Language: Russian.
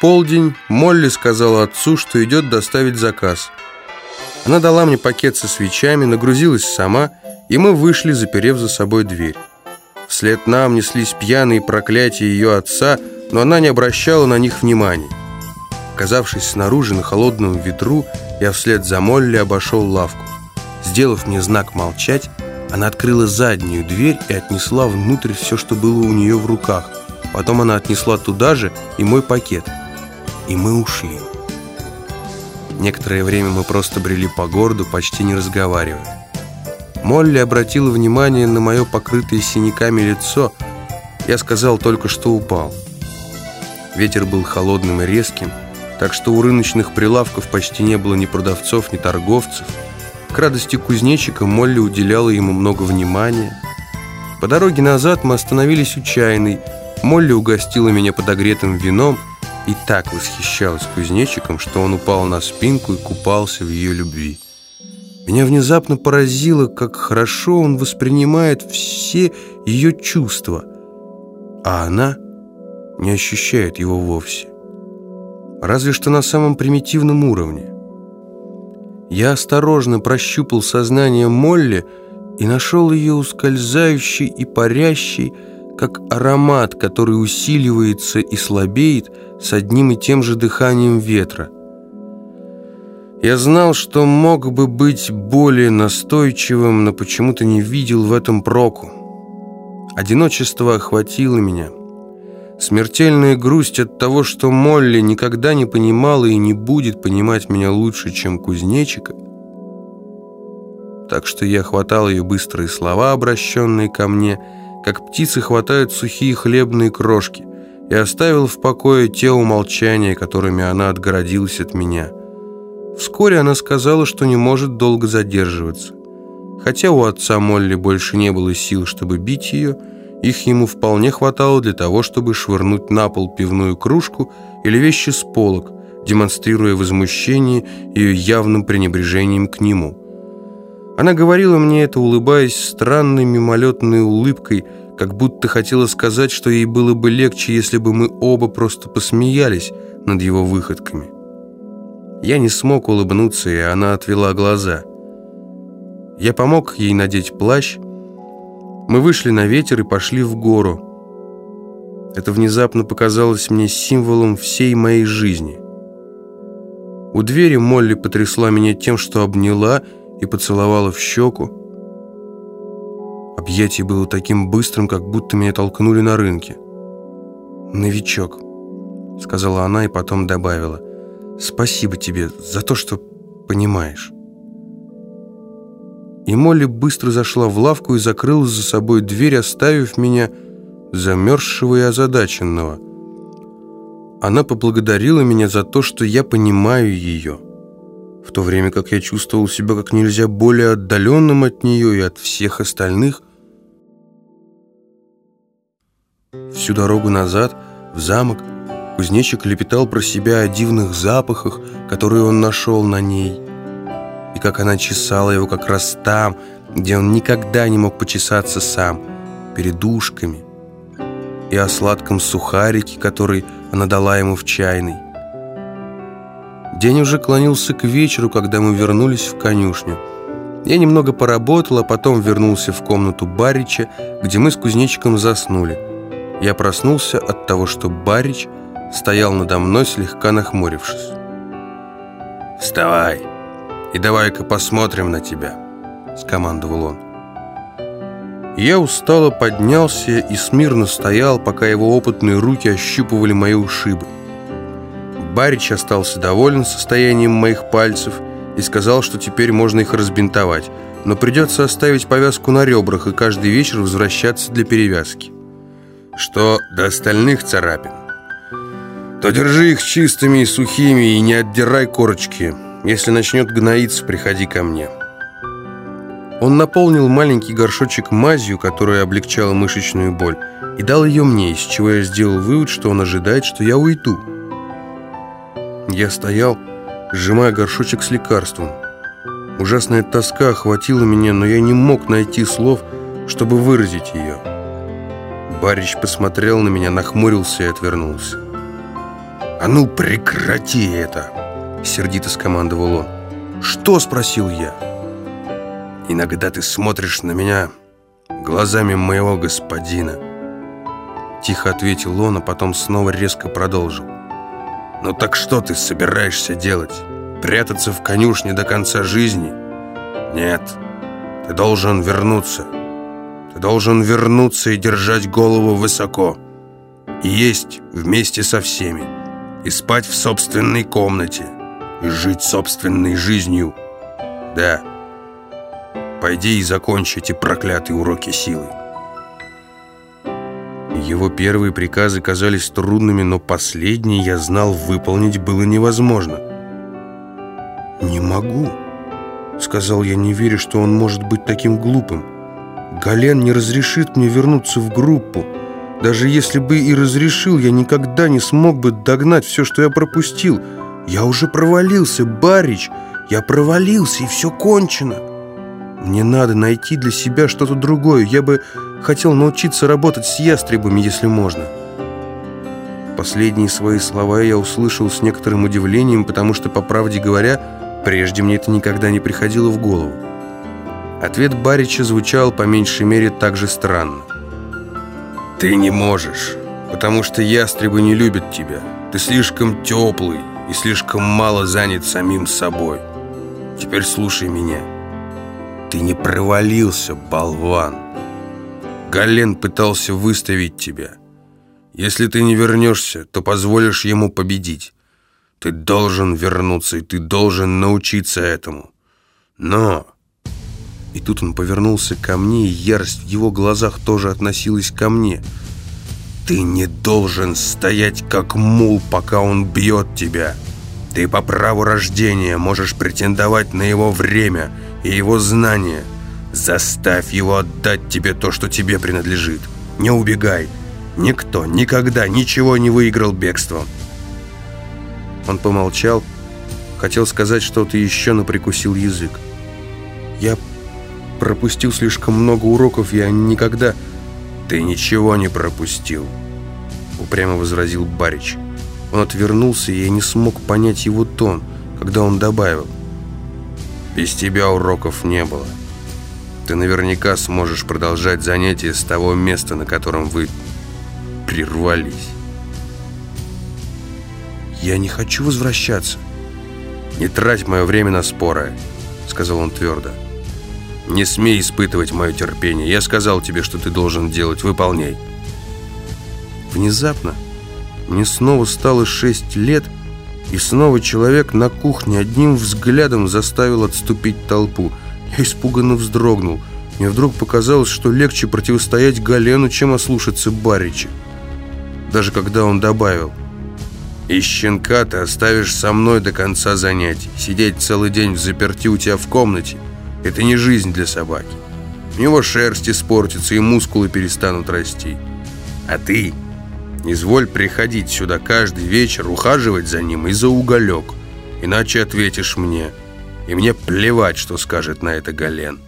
Полдень Молли сказала отцу, что идет доставить заказ. Она дала мне пакет со свечами, нагрузилась сама, и мы вышли, заперев за собой дверь. Вслед нам неслись пьяные проклятия ее отца, но она не обращала на них внимания. Оказавшись снаружи на холодном ветру, я вслед за Молли обошел лавку. Сделав мне знак молчать, она открыла заднюю дверь и отнесла внутрь все, что было у нее в руках. Потом она отнесла туда же и мой пакет. И мы ушли. Некоторое время мы просто брели по городу, почти не разговаривая. Молли обратила внимание на мое покрытое синяками лицо. Я сказал только, что упал. Ветер был холодным и резким, так что у рыночных прилавков почти не было ни продавцов, ни торговцев. К радости кузнечика Молли уделяла ему много внимания. По дороге назад мы остановились у чайной. Молли угостила меня подогретым вином и так восхищалась кузнечиком, что он упал на спинку и купался в ее любви. Меня внезапно поразило, как хорошо он воспринимает все ее чувства, а она не ощущает его вовсе. Разве что на самом примитивном уровне. Я осторожно прощупал сознание Молли и нашел ее ускользающей и парящей, как аромат, который усиливается и слабеет с одним и тем же дыханием ветра. Я знал, что мог бы быть более настойчивым, но почему-то не видел в этом проку. Одиночество охватило меня. Смертельная грусть от того, что Молли никогда не понимала и не будет понимать меня лучше, чем кузнечика. Так что я хватал ее быстрые слова, обращенные ко мне, как птицы хватают сухие хлебные крошки, и оставил в покое те умолчания, которыми она отгородилась от меня. Вскоре она сказала, что не может долго задерживаться. Хотя у отца Молли больше не было сил, чтобы бить ее, их ему вполне хватало для того, чтобы швырнуть на пол пивную кружку или вещи с полок, демонстрируя возмущение ее явным пренебрежением к нему. Она говорила мне это, улыбаясь странной мимолетной улыбкой, как будто хотела сказать, что ей было бы легче, если бы мы оба просто посмеялись над его выходками. Я не смог улыбнуться, и она отвела глаза. Я помог ей надеть плащ. Мы вышли на ветер и пошли в гору. Это внезапно показалось мне символом всей моей жизни. У двери Молли потрясла меня тем, что обняла и поцеловала в щеку. Объятие было таким быстрым, как будто меня толкнули на рынке. «Новичок», — сказала она и потом добавила. Спасибо тебе за то, что понимаешь. И Молли быстро зашла в лавку и закрыла за собой дверь, оставив меня замерзшего и озадаченного. Она поблагодарила меня за то, что я понимаю ее, в то время как я чувствовал себя как нельзя более отдаленным от нее и от всех остальных. Всю дорогу назад, в замок, Кузнечик лепетал про себя о дивных запахах, которые он нашел на ней. И как она чесала его как раз там, где он никогда не мог почесаться сам, перед ушками. И о сладком сухарике, который она дала ему в чайной. День уже клонился к вечеру, когда мы вернулись в конюшню. Я немного поработал, а потом вернулся в комнату Барича, где мы с кузнечиком заснули. Я проснулся от того, что Барич стоял надо мной, слегка нахмурившись. «Вставай и давай-ка посмотрим на тебя», — скомандовал он. Я устало поднялся и смирно стоял, пока его опытные руки ощупывали мои ушибы. Барич остался доволен состоянием моих пальцев и сказал, что теперь можно их разбинтовать, но придется оставить повязку на ребрах и каждый вечер возвращаться для перевязки. Что до остальных царапин, то держи их чистыми и сухими и не отдирай корочки. Если начнет гноиться, приходи ко мне». Он наполнил маленький горшочек мазью, которая облегчала мышечную боль, и дал ее мне, из чего я сделал вывод, что он ожидает, что я уйду. Я стоял, сжимая горшочек с лекарством. Ужасная тоска охватила меня, но я не мог найти слов, чтобы выразить ее. Барич посмотрел на меня, нахмурился и отвернулся. «А ну прекрати это!» Сердито скомандовал он. «Что?» – спросил я. «Иногда ты смотришь на меня глазами моего господина». Тихо ответил он, а потом снова резко продолжил. «Ну так что ты собираешься делать? Прятаться в конюшне до конца жизни? Нет, ты должен вернуться. Ты должен вернуться и держать голову высоко. И есть вместе со всеми. И спать в собственной комнате. И жить собственной жизнью. Да. Пойди и закончи эти проклятые уроки силы. Его первые приказы казались трудными, но последние, я знал, выполнить было невозможно. «Не могу», — сказал я, не веря, что он может быть таким глупым. «Гален не разрешит мне вернуться в группу. Даже если бы и разрешил, я никогда не смог бы догнать все, что я пропустил. Я уже провалился, Барич, я провалился, и все кончено. Мне надо найти для себя что-то другое. Я бы хотел научиться работать с ястребами, если можно». Последние свои слова я услышал с некоторым удивлением, потому что, по правде говоря, Прежде мне это никогда не приходило в голову. Ответ Барича звучал по меньшей мере так же странно. «Ты не можешь, потому что ястребы не любят тебя. Ты слишком теплый и слишком мало занят самим собой. Теперь слушай меня. Ты не провалился, болван. Гален пытался выставить тебя. Если ты не вернешься, то позволишь ему победить. Ты должен вернуться, и ты должен научиться этому. Но...» И тут он повернулся ко мне, и ярость в его глазах тоже относилась ко мне. «Ты не должен стоять как мул, пока он бьет тебя. Ты по праву рождения можешь претендовать на его время и его знания. Заставь его отдать тебе то, что тебе принадлежит. Не убегай. Никто никогда ничего не выиграл бегством». Он помолчал, хотел сказать что-то еще, но прикусил язык. «Я пропустил слишком много уроков, я никогда...» «Ты ничего не пропустил», — упрямо возразил Барич. Он отвернулся, и я не смог понять его тон, когда он добавил. «Без тебя уроков не было. Ты наверняка сможешь продолжать занятия с того места, на котором вы прервались». «Я не хочу возвращаться». «Не трать мое время на споры», — сказал он твердо. «Не смей испытывать мое терпение. Я сказал тебе, что ты должен делать. Выполняй». Внезапно мне снова стало шесть лет, и снова человек на кухне одним взглядом заставил отступить толпу. Я испуганно вздрогнул. Мне вдруг показалось, что легче противостоять Галену, чем ослушаться Барича. Даже когда он добавил – и щенка ты оставишь со мной до конца занятий. Сидеть целый день в заперти у тебя в комнате – это не жизнь для собаки. У него шерсть испортится и мускулы перестанут расти. А ты изволь приходить сюда каждый вечер, ухаживать за ним и за уголек. Иначе ответишь мне. И мне плевать, что скажет на это Гален.